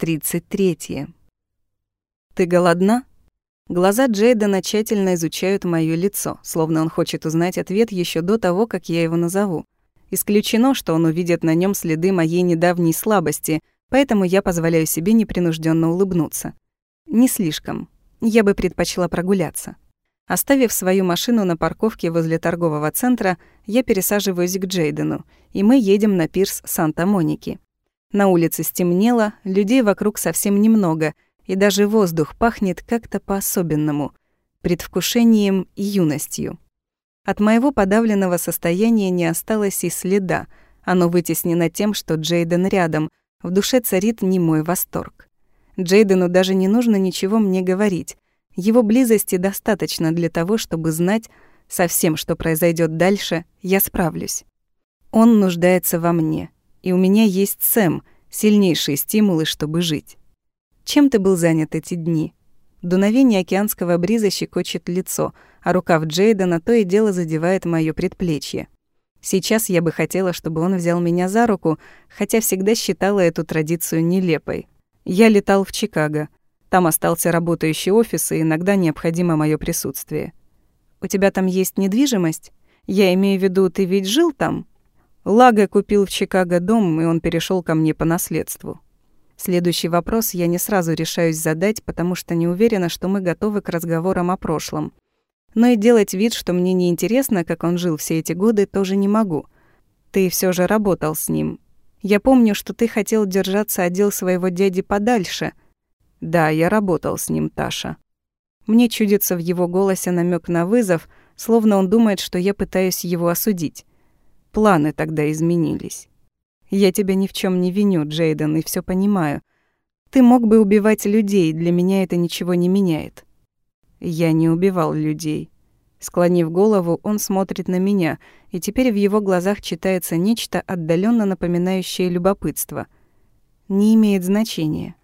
33. «Ты голодна?» Глаза Джейдена тщательно изучают моё лицо, словно он хочет узнать ответ еще до того, как я его назову. Исключено, что он увидит на нем следы моей недавней слабости, поэтому я позволяю себе непринужденно улыбнуться. Не слишком. Я бы предпочла прогуляться. Оставив свою машину на парковке возле торгового центра, я пересаживаюсь к Джейдену, и мы едем на пирс Санта-Моники. На улице стемнело, людей вокруг совсем немного, и даже воздух пахнет как-то по-особенному, предвкушением и юностью. От моего подавленного состояния не осталось и следа, оно вытеснено тем, что Джейден рядом, в душе царит немой восторг. Джейдену даже не нужно ничего мне говорить, его близости достаточно для того, чтобы знать, со всем, что произойдет дальше, я справлюсь. Он нуждается во мне — и у меня есть Сэм, сильнейшие стимулы, чтобы жить. Чем ты был занят эти дни? Дуновение океанского бриза щекочет лицо, а рукав Джейдена то и дело задевает моё предплечье. Сейчас я бы хотела, чтобы он взял меня за руку, хотя всегда считала эту традицию нелепой. Я летал в Чикаго. Там остался работающий офис, и иногда необходимо моё присутствие. У тебя там есть недвижимость? Я имею в виду, ты ведь жил там? Лага купил в Чикаго дом, и он перешел ко мне по наследству. Следующий вопрос я не сразу решаюсь задать, потому что не уверена, что мы готовы к разговорам о прошлом. Но и делать вид, что мне не интересно, как он жил все эти годы, тоже не могу. Ты все же работал с ним. Я помню, что ты хотел держаться отдел своего дяди подальше. Да, я работал с ним, Таша. Мне чудится в его голосе намек на вызов, словно он думает, что я пытаюсь его осудить. Планы тогда изменились. Я тебя ни в чем не виню, Джейден, и все понимаю. Ты мог бы убивать людей, для меня это ничего не меняет. Я не убивал людей. Склонив голову, он смотрит на меня, и теперь в его глазах читается нечто отдаленно напоминающее любопытство. Не имеет значения.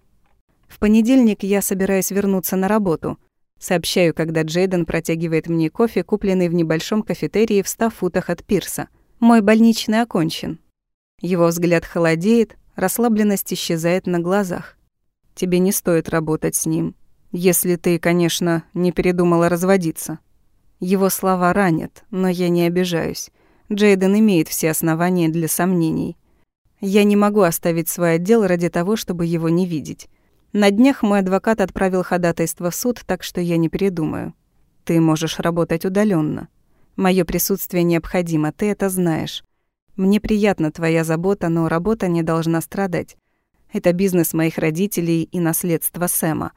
В понедельник я собираюсь вернуться на работу. Сообщаю, когда Джейден протягивает мне кофе, купленный в небольшом кафетерии в ста футах от пирса. Мой больничный окончен. Его взгляд холодеет, расслабленность исчезает на глазах. Тебе не стоит работать с ним. Если ты, конечно, не передумала разводиться. Его слова ранят, но я не обижаюсь. Джейден имеет все основания для сомнений. Я не могу оставить свой отдел ради того, чтобы его не видеть. На днях мой адвокат отправил ходатайство в суд, так что я не передумаю. Ты можешь работать удаленно. Моё присутствие необходимо, ты это знаешь. Мне приятна твоя забота, но работа не должна страдать. Это бизнес моих родителей и наследство Сэма.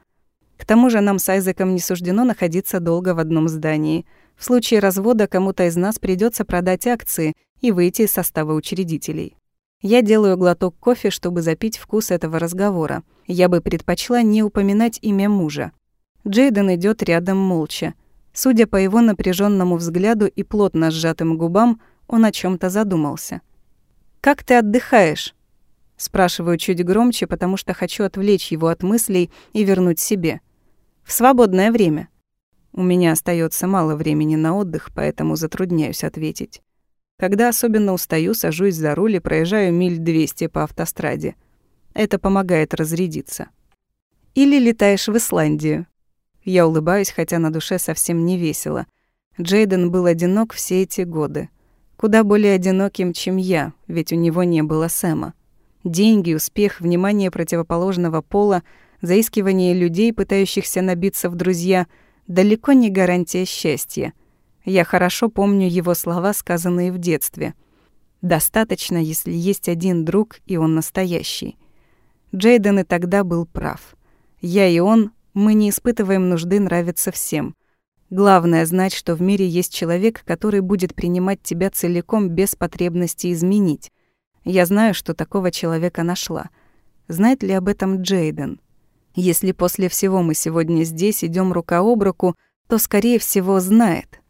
К тому же нам с Айзеком не суждено находиться долго в одном здании. В случае развода кому-то из нас придётся продать акции и выйти из состава учредителей. Я делаю глоток кофе, чтобы запить вкус этого разговора. Я бы предпочла не упоминать имя мужа. Джейден идёт рядом молча. Судя по его напряженному взгляду и плотно сжатым губам, он о чем то задумался. «Как ты отдыхаешь?» Спрашиваю чуть громче, потому что хочу отвлечь его от мыслей и вернуть себе. «В свободное время». У меня остается мало времени на отдых, поэтому затрудняюсь ответить. Когда особенно устаю, сажусь за руль и проезжаю миль 200 по автостраде. Это помогает разрядиться. Или летаешь в Исландию. Я улыбаюсь, хотя на душе совсем не весело. Джейден был одинок все эти годы. Куда более одиноким, чем я, ведь у него не было Сэма. Деньги, успех, внимание противоположного пола, заискивание людей, пытающихся набиться в друзья, далеко не гарантия счастья. Я хорошо помню его слова, сказанные в детстве. «Достаточно, если есть один друг, и он настоящий». Джейден и тогда был прав. Я и он мы не испытываем нужды нравиться всем. Главное знать, что в мире есть человек, который будет принимать тебя целиком без потребности изменить. Я знаю, что такого человека нашла. Знает ли об этом Джейден? Если после всего мы сегодня здесь идем рука об руку, то, скорее всего, знает.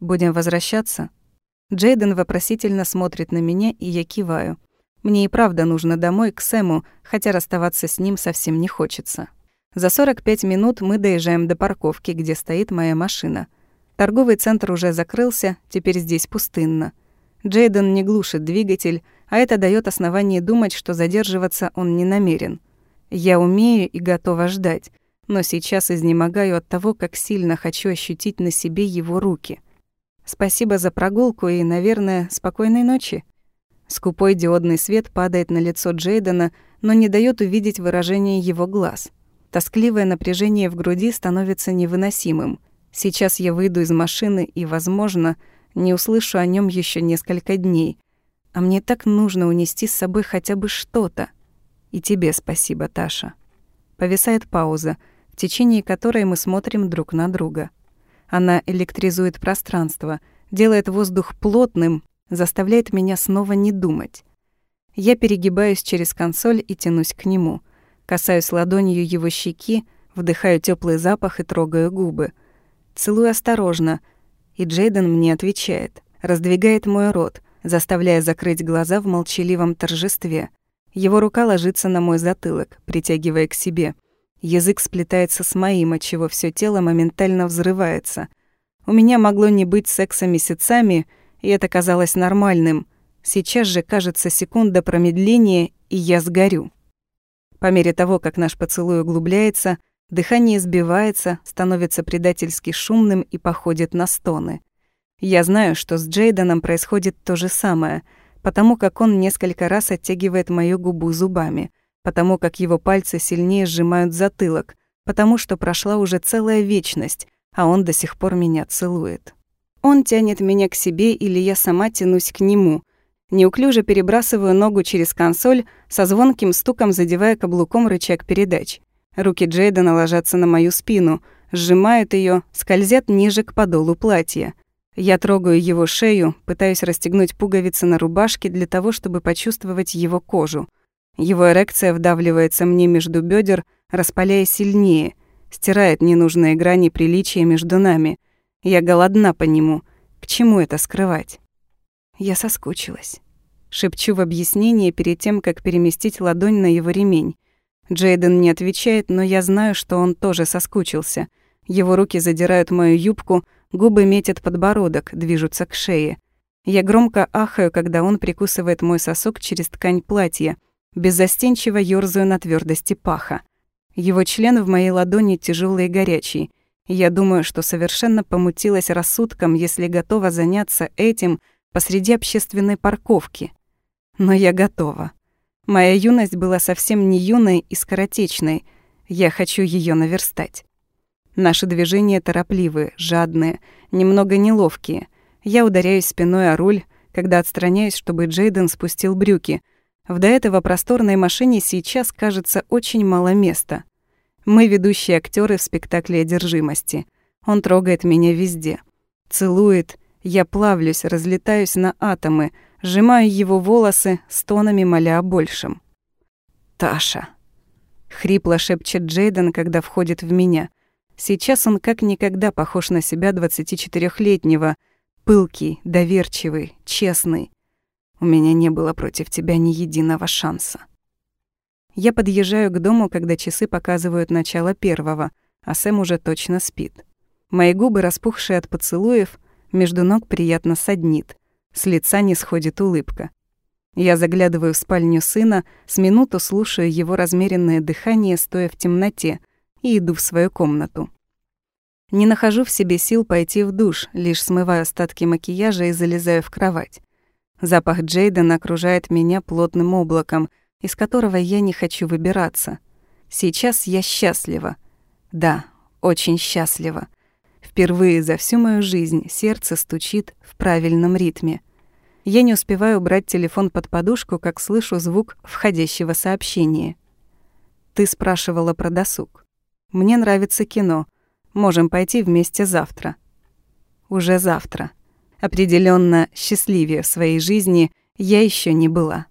Будем возвращаться? Джейден вопросительно смотрит на меня, и я киваю. Мне и правда нужно домой, к Сэму, хотя расставаться с ним совсем не хочется. За 45 минут мы доезжаем до парковки, где стоит моя машина. Торговый центр уже закрылся, теперь здесь пустынно. Джейден не глушит двигатель, а это дает основание думать, что задерживаться он не намерен. Я умею и готова ждать, но сейчас изнемогаю от того, как сильно хочу ощутить на себе его руки. Спасибо за прогулку и, наверное, спокойной ночи. Скупой диодный свет падает на лицо Джейдена, но не дает увидеть выражение его глаз. Тоскливое напряжение в груди становится невыносимым. Сейчас я выйду из машины и, возможно, не услышу о нем еще несколько дней. А мне так нужно унести с собой хотя бы что-то. И тебе спасибо, Таша. Повисает пауза, в течение которой мы смотрим друг на друга. Она электризует пространство, делает воздух плотным, заставляет меня снова не думать. Я перегибаюсь через консоль и тянусь к нему. Касаюсь ладонью его щеки, вдыхаю теплый запах и трогаю губы. Целую осторожно, и Джейден мне отвечает, раздвигает мой рот, заставляя закрыть глаза в молчаливом торжестве. Его рука ложится на мой затылок, притягивая к себе. Язык сплетается с моим, отчего все тело моментально взрывается. У меня могло не быть секса месяцами, и это казалось нормальным. Сейчас же кажется секунда промедления, и я сгорю. По мере того, как наш поцелуй углубляется, дыхание сбивается, становится предательски шумным и походит на стоны. Я знаю, что с Джейденом происходит то же самое — потому как он несколько раз оттягивает мою губу зубами, потому как его пальцы сильнее сжимают затылок, потому что прошла уже целая вечность, а он до сих пор меня целует. Он тянет меня к себе или я сама тянусь к нему. Неуклюже перебрасываю ногу через консоль, со звонким стуком задевая каблуком рычаг передач. Руки Джейдена ложатся на мою спину, сжимают ее, скользят ниже к подолу платья. Я трогаю его шею, пытаюсь расстегнуть пуговицы на рубашке для того, чтобы почувствовать его кожу. Его эрекция вдавливается мне между бедер, распаляя сильнее, стирает ненужные грани приличия между нами. Я голодна по нему. К чему это скрывать? Я соскучилась. Шепчу в объяснение перед тем, как переместить ладонь на его ремень. Джейден не отвечает, но я знаю, что он тоже соскучился. Его руки задирают мою юбку, Губы метят подбородок, движутся к шее. Я громко ахаю, когда он прикусывает мой сосок через ткань платья, беззастенчиво ёрзаю на твердости паха. Его член в моей ладони тяжелый и горячий. Я думаю, что совершенно помутилась рассудком, если готова заняться этим посреди общественной парковки. Но я готова. Моя юность была совсем не юной и скоротечной. Я хочу ее наверстать. Наши движения торопливые, жадные, немного неловкие. Я ударяюсь спиной о руль, когда отстраняюсь, чтобы Джейден спустил брюки. В до этого просторной машине сейчас, кажется, очень мало места. Мы ведущие актеры в спектакле одержимости. Он трогает меня везде. Целует. Я плавлюсь, разлетаюсь на атомы, сжимаю его волосы, стонами моля о большем. «Таша!» — хрипло шепчет Джейден, когда входит в меня — Сейчас он как никогда похож на себя 24-летнего, пылкий, доверчивый, честный. У меня не было против тебя ни единого шанса. Я подъезжаю к дому, когда часы показывают начало первого, а Сэм уже точно спит. Мои губы, распухшие от поцелуев, между ног приятно саднит. С лица не сходит улыбка. Я заглядываю в спальню сына, с минуту слушаю его размеренное дыхание, стоя в темноте — и иду в свою комнату. Не нахожу в себе сил пойти в душ, лишь смываю остатки макияжа и залезаю в кровать. Запах Джейдена окружает меня плотным облаком, из которого я не хочу выбираться. Сейчас я счастлива. Да, очень счастлива. Впервые за всю мою жизнь сердце стучит в правильном ритме. Я не успеваю убрать телефон под подушку, как слышу звук входящего сообщения. Ты спрашивала про досуг. Мне нравится кино. Можем пойти вместе завтра. Уже завтра. Определенно счастливее в своей жизни я еще не была.